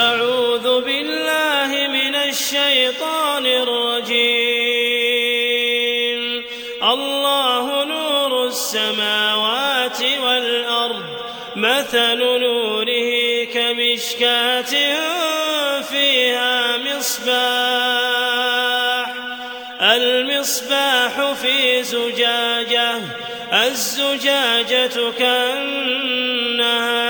أعوذ بالله من الشيطان الرجيم. الله نور السماوات والأرض مثل نوره كمشكاة فيها مصباح. المصباح في زجاجة الزجاجة كأنها